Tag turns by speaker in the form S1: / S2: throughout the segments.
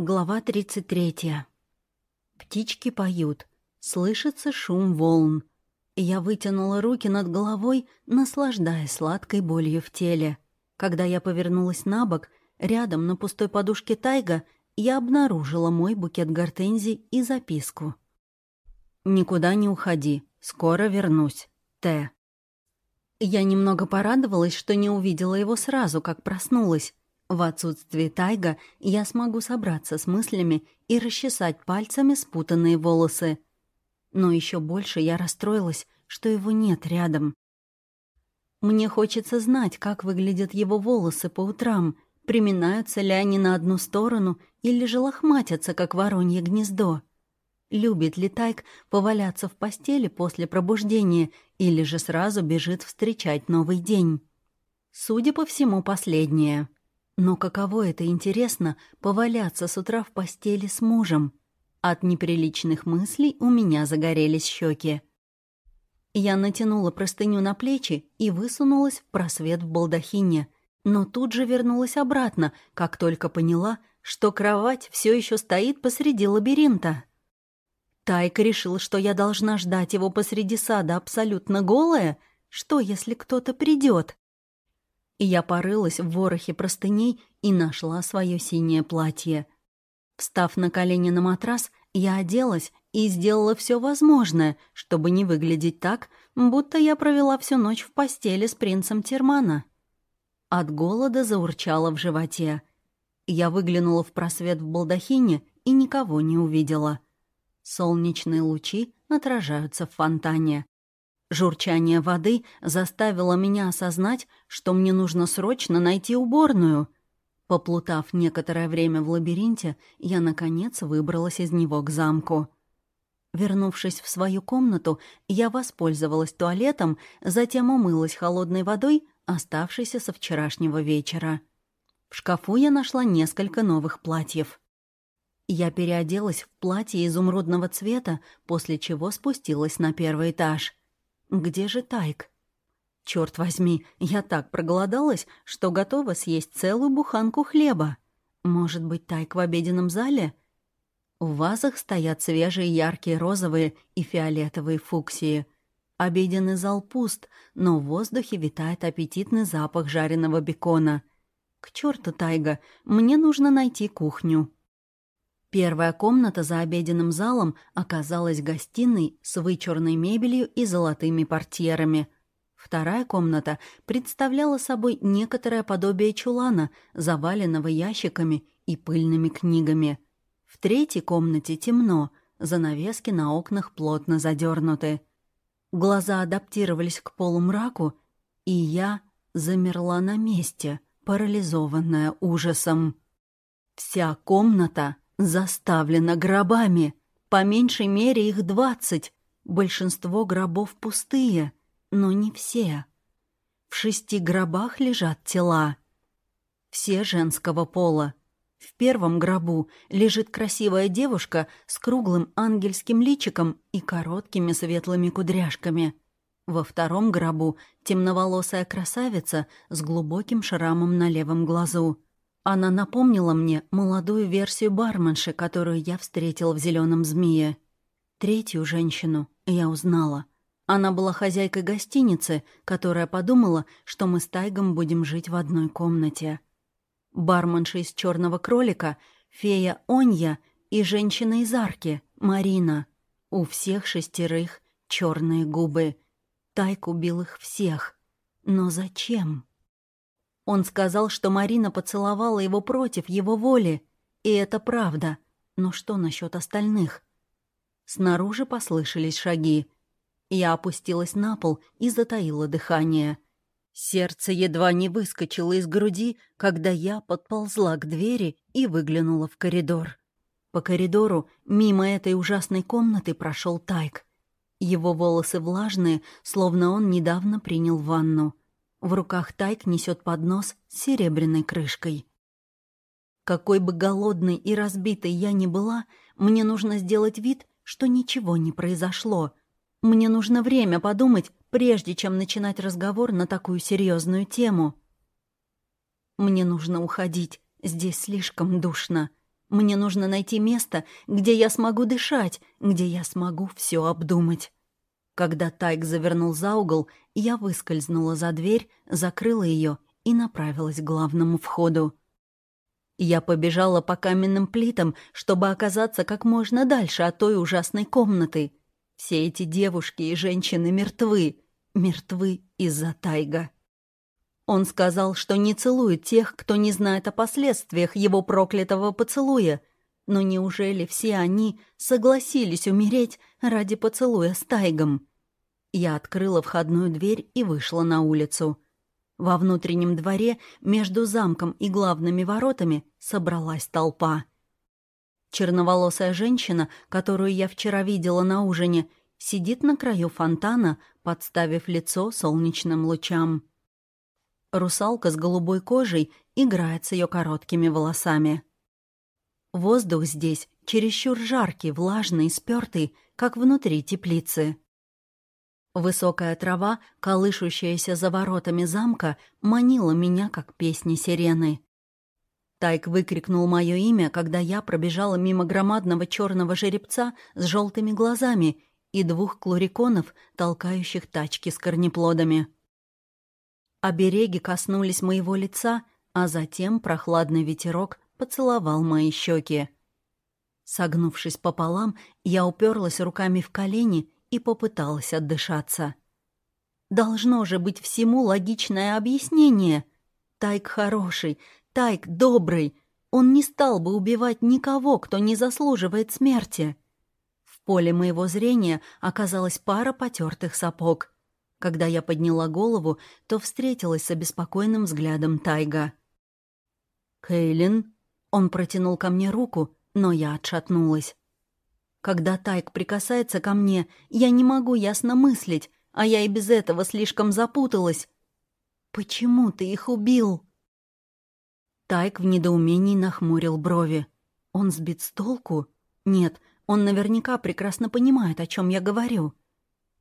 S1: Глава 33. Птички поют. Слышится шум волн. Я вытянула руки над головой, наслаждаясь сладкой болью в теле. Когда я повернулась на бок, рядом на пустой подушке тайга, я обнаружила мой букет гортензий и записку. «Никуда не уходи. Скоро вернусь. Т». Я немного порадовалась, что не увидела его сразу, как проснулась. В отсутствие Тайга я смогу собраться с мыслями и расчесать пальцами спутанные волосы. Но еще больше я расстроилась, что его нет рядом. Мне хочется знать, как выглядят его волосы по утрам, приминаются ли они на одну сторону или же лохматятся, как воронье гнездо. Любит ли Тайк поваляться в постели после пробуждения или же сразу бежит встречать новый день? Судя по всему, последнее. Но каково это интересно — поваляться с утра в постели с мужем? От неприличных мыслей у меня загорелись щеки. Я натянула простыню на плечи и высунулась в просвет в балдахине, но тут же вернулась обратно, как только поняла, что кровать все еще стоит посреди лабиринта. Тайка решил, что я должна ждать его посреди сада абсолютно голая. Что, если кто-то придет? И я порылась в ворохе простыней и нашла свое синее платье. Встав на колени на матрас, я оделась и сделала все возможное, чтобы не выглядеть так, будто я провела всю ночь в постели с принцем Термана. От голода заурчало в животе. Я выглянула в просвет в балдахине и никого не увидела. Солнечные лучи отражаются в фонтане. Журчание воды заставило меня осознать, что мне нужно срочно найти уборную. Поплутав некоторое время в лабиринте, я, наконец, выбралась из него к замку. Вернувшись в свою комнату, я воспользовалась туалетом, затем умылась холодной водой, оставшейся со вчерашнего вечера. В шкафу я нашла несколько новых платьев. Я переоделась в платье изумрудного цвета, после чего спустилась на первый этаж. Где же Тайк? Черт возьми, я так проголодалась, что готова съесть целую буханку хлеба. Может быть, Тайк в обеденном зале? В вазах стоят свежие яркие розовые и фиолетовые фуксии. Обеденный зал пуст, но в воздухе витает аппетитный запах жареного бекона. К черту Тайга, мне нужно найти кухню. Первая комната за обеденным залом оказалась гостиной с вычурной мебелью и золотыми портьерами. Вторая комната представляла собой некоторое подобие чулана, заваленного ящиками и пыльными книгами. В третьей комнате темно, занавески на окнах плотно задернуты. Глаза адаптировались к полумраку, и я замерла на месте, парализованная ужасом. Вся комната — заставлена гробами. По меньшей мере их двадцать. Большинство гробов пустые, но не все. В шести гробах лежат тела. Все женского пола. В первом гробу лежит красивая девушка с круглым ангельским личиком и короткими светлыми кудряшками. Во втором гробу темноволосая красавица с глубоким шрамом на левом глазу. Она напомнила мне молодую версию барменши, которую я встретил в зеленом змее. Третью женщину я узнала. Она была хозяйкой гостиницы, которая подумала, что мы с Тайгом будем жить в одной комнате. Барменша из черного кролика, фея Онья и женщина из арки, Марина. У всех шестерых черные губы. Тайк убил их всех. Но зачем? Он сказал, что Марина поцеловала его против его воли. И это правда. Но что насчет остальных? Снаружи послышались шаги. Я опустилась на пол и затаила дыхание. Сердце едва не выскочило из груди, когда я подползла к двери и выглянула в коридор. По коридору мимо этой ужасной комнаты прошел Тайк. Его волосы влажные, словно он недавно принял ванну. В руках Тайк несет поднос с серебряной крышкой. Какой бы голодной и разбитой я ни была, мне нужно сделать вид, что ничего не произошло. Мне нужно время подумать, прежде чем начинать разговор на такую серьезную тему. Мне нужно уходить, здесь слишком душно. Мне нужно найти место, где я смогу дышать, где я смогу все обдумать. Когда Тайк завернул за угол, я выскользнула за дверь, закрыла ее и направилась к главному входу. Я побежала по каменным плитам, чтобы оказаться как можно дальше от той ужасной комнаты. Все эти девушки и женщины мертвы, мертвы из-за Тайга. Он сказал, что не целует тех, кто не знает о последствиях его проклятого поцелуя. Но неужели все они согласились умереть ради поцелуя с Тайгом? Я открыла входную дверь и вышла на улицу. Во внутреннем дворе между замком и главными воротами собралась толпа. Черноволосая женщина, которую я вчера видела на ужине, сидит на краю фонтана, подставив лицо солнечным лучам. Русалка с голубой кожей играет с ее короткими волосами. Воздух здесь чересчур жаркий, влажный, спёртый, как внутри теплицы. Высокая трава, колышущаяся за воротами замка, манила меня, как песни сирены. Тайк выкрикнул мое имя, когда я пробежала мимо громадного черного жеребца с желтыми глазами и двух клуриконов, толкающих тачки с корнеплодами. Обереги коснулись моего лица, а затем прохладный ветерок поцеловал мои щеки. Согнувшись пополам, я уперлась руками в колени и попыталась отдышаться. Должно же быть всему логичное объяснение. Тайк хороший, Тайк добрый. Он не стал бы убивать никого, кто не заслуживает смерти. В поле моего зрения оказалась пара потертых сапог — когда я подняла голову, то встретилась с обеспокоенным взглядом Тайга. «Кейлин?» Он протянул ко мне руку, но я отшатнулась. Когда Тайг прикасается ко мне, я не могу ясно мыслить, а я и без этого слишком запуталась. «Почему ты их убил?» Тайк в недоумении нахмурил брови. «Он сбит с толку? Нет, он наверняка прекрасно понимает, о чем я говорю.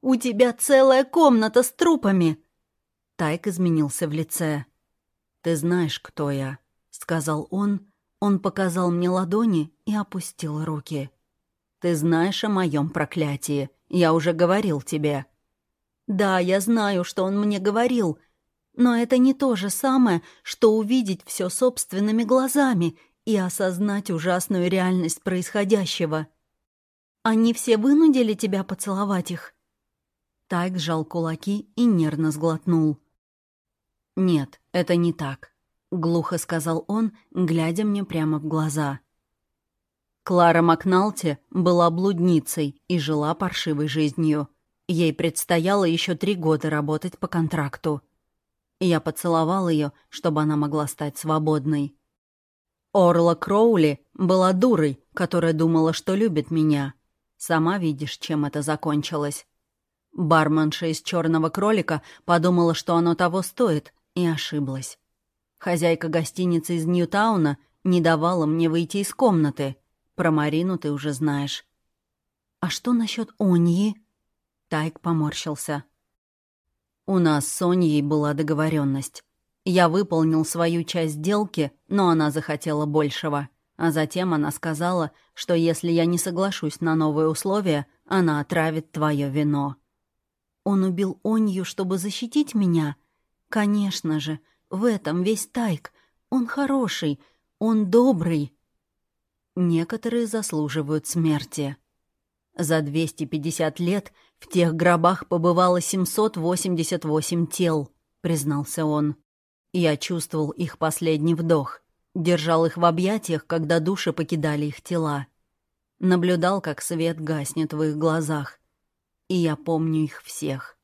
S1: «У тебя целая комната с трупами!» Тайк изменился в лице. «Ты знаешь, кто я», — сказал он. Он показал мне ладони и опустил руки. «Ты знаешь о моем проклятии. Я уже говорил тебе». «Да, я знаю, что он мне говорил, но это не то же самое, что увидеть все собственными глазами и осознать ужасную реальность происходящего. Они все вынудили тебя поцеловать их?» Тайк сжал кулаки и нервно сглотнул. «Нет, это не так», — глухо сказал он, глядя мне прямо в глаза. Клара Макналти была блудницей и жила паршивой жизнью. Ей предстояло еще три года работать по контракту. Я поцеловал ее, чтобы она могла стать свободной. Орла Кроули была дурой, которая думала, что любит меня. Сама видишь, чем это закончилось. Барменша из черного кролика подумала, что оно того стоит, и ошиблась. Хозяйка гостиницы из Ньютауна не давала мне выйти из комнаты. Про Марину ты уже знаешь. «А что насчет Оньи?» Тайк поморщился. «У нас с Оньей была договоренность. Я выполнил свою часть сделки, но она захотела большего. А затем она сказала, что если я не соглашусь на новые условия, она отравит твое вино». Он убил Онью, чтобы защитить меня? Конечно же, в этом весь Тайк. Он хороший, он добрый. Некоторые заслуживают смерти. За 250 лет в тех гробах побывало 788 тел, признался он. Я чувствовал их последний вдох, держал их в объятиях, когда души покидали их тела. Наблюдал, как свет гаснет в их глазах и я помню их всех.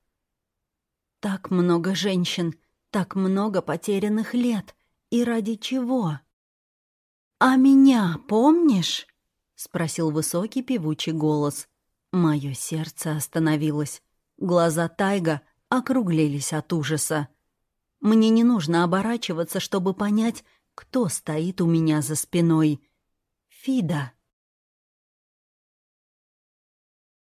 S1: Так много женщин, так много потерянных лет. И ради чего? «А меня помнишь?» — спросил высокий певучий голос. Мое сердце остановилось. Глаза Тайга округлились от ужаса. Мне не нужно оборачиваться, чтобы понять, кто стоит у меня за спиной. Фида.